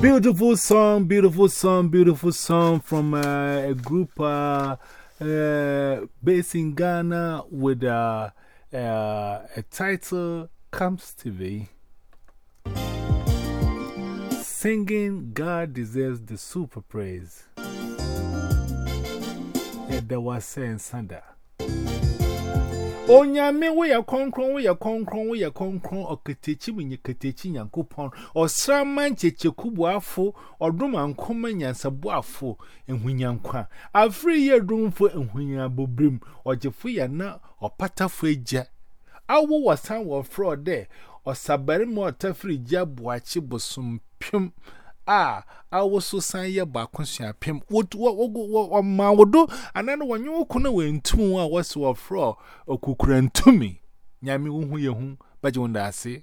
Beautiful song, beautiful song, beautiful song from uh, a group uh, uh, based in Ghana with uh, uh, a title Comes TV. Singing God Deserves the Super Praise. There was saying Sanda. Onyame we ya konkron we ya konkron we ya konkron oketechi menye ketechi nyankopon osraman cheche kubu afo oduma nkoma nyansabo afri ye dumfo ehunya bobrim ojefu ya na opatafo eja awo wasan wo fro de osabare mo otafri ja boachi bosum Ah, I was so sign ya back on your pimp. What, what, what, what, what, my wodo? And then when you couldn't win two hours or fro or cookran to me. Yammy, who you whom, but you won't say.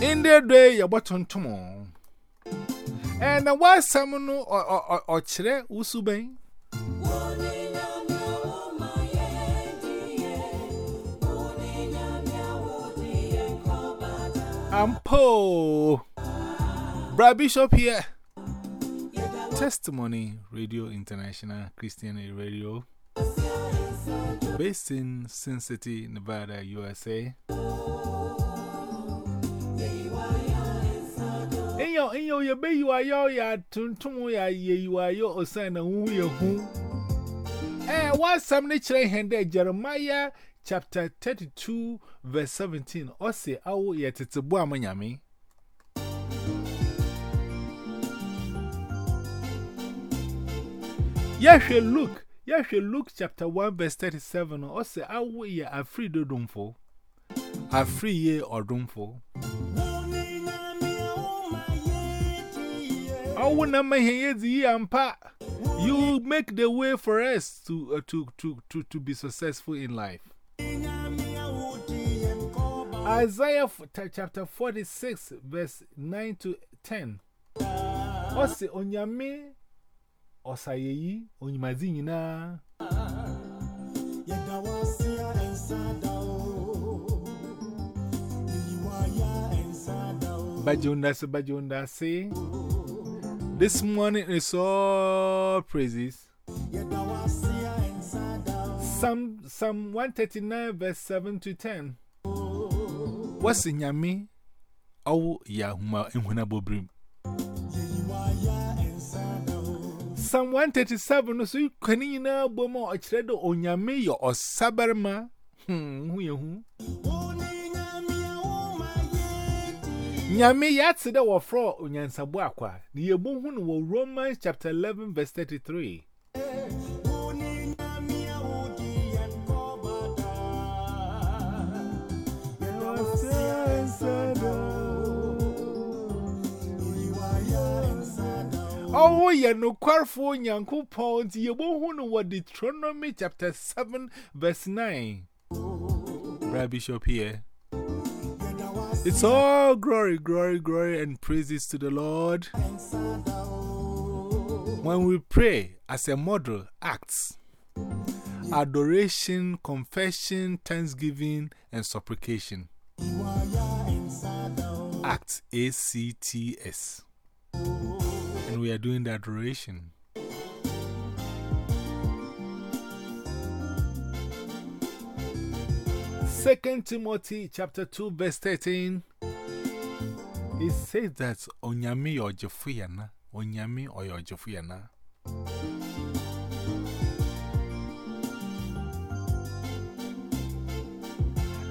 In their day, your button tomorrow. And I was someone or chere, Usubain. Usuben Ampo Brad Bishop here. Testimony Radio International Christian Radio, based in Sin City, Nevada, USA. Enyo, enyo, ye you are yo, ya tuntum ya ye you are yo, osana wu ye hu. Eh, what some nature hende Jeremiah chapter 32, verse 17. Ose awo ye tetebo amanyame. Yahwe Luke, Yahwe Luke chapter 1, verse 37. Ose awo ye afri do dumfo. Afri ye or dumfo. Awo na mahe ye ampa. You make the way for us to, uh, to, to, to, to be successful in life. Isaiah chapter 46, verse 9 to 10. Ose onyame osayeyi onyimazi nyina. Bajundase, bajundase. This morning is all praises. Psalm, Psalm 139, verse 7 to 10. What's in yami? Oh, Yahuma in Hunabobrim. Psalm 137, so you can in a bomo or tredo on yami or sabarma. Hmm, who you? Nyame yatsi da wa fro onyansabu akwa. Ni yebu hunu wo Romans chapter 11 verse 33. Oh, yeah, no quarful yanku pounds, ye won't what Deuteronomy chapter 7, verse 9. Brad Bishop here. It's all glory, glory, glory, and praises to the Lord. When we pray as a model, acts adoration, confession, thanksgiving, and supplication. Acts A C T S. And we are doing the adoration. Second Timothy chapter 2 verse 13 It says that Onyami or Jefuyana Onyami or Jefuyana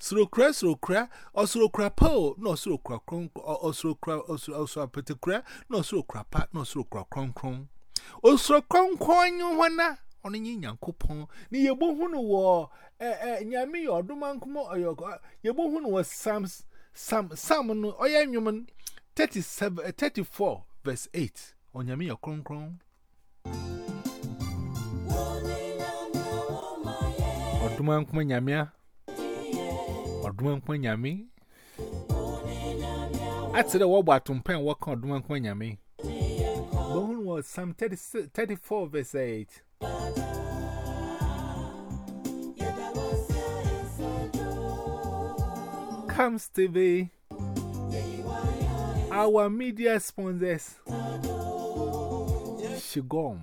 Surokra, surokra, or surokra po, no surokra cronk, or surokra, or surokra, no surokra pat, no surokra cronk cronk. O surokron coin you wanna? On any young coupon, near your bohun war, eh, yammy or dumankumo or your your bohun was Sam's Sam Salmon or yam human thirty seven, thirty four, verse eight. On yammy or cronk cronk. Or dumankum yamia. Oduman Kwanyami. Said, What? Bone was Psalm 34, verse 8. Comes TV. Our media sponsors Shigom,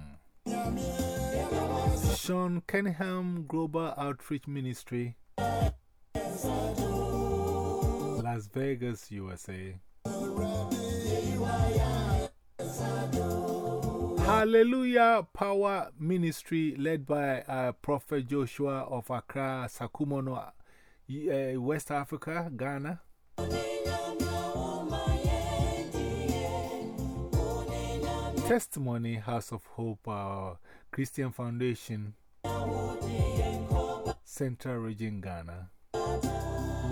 Sean Cunningham Global Outreach Ministry, Las Vegas, USA. Hallelujah Power Ministry led by uh, Prophet Joshua of Accra, Sakumono, uh, West Africa, Ghana. Testimony House of Hope uh, Christian Foundation, Central Region Ghana,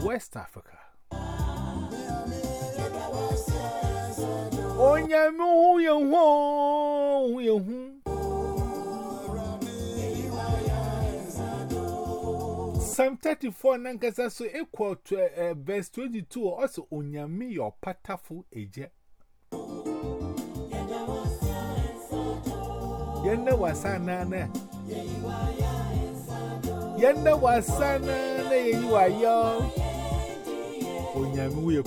West Africa. Onyame hu ye hu hu ye Psalm 34 nankasa so equal to uh, verse 22 also onyame your patafu eje Yende wasana na Yende wasana na yeyi wayo Onyame hu ye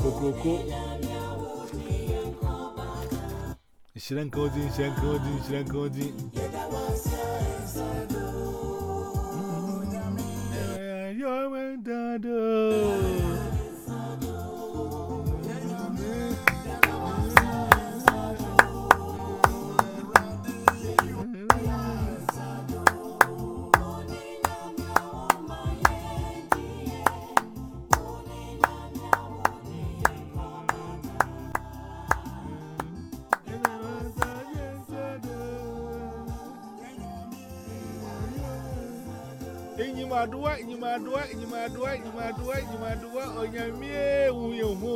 Shiran Kodi, Shiran Kodi, Shiran Kodi. Mm-hmm. You're dado. Inimadua, inimadua, inimadua, inimadua, inimadua, onyamie, inyimaduwa inyimaduwa inyimaduwa inyimaduwa inyimaduwa onyamie wuyehu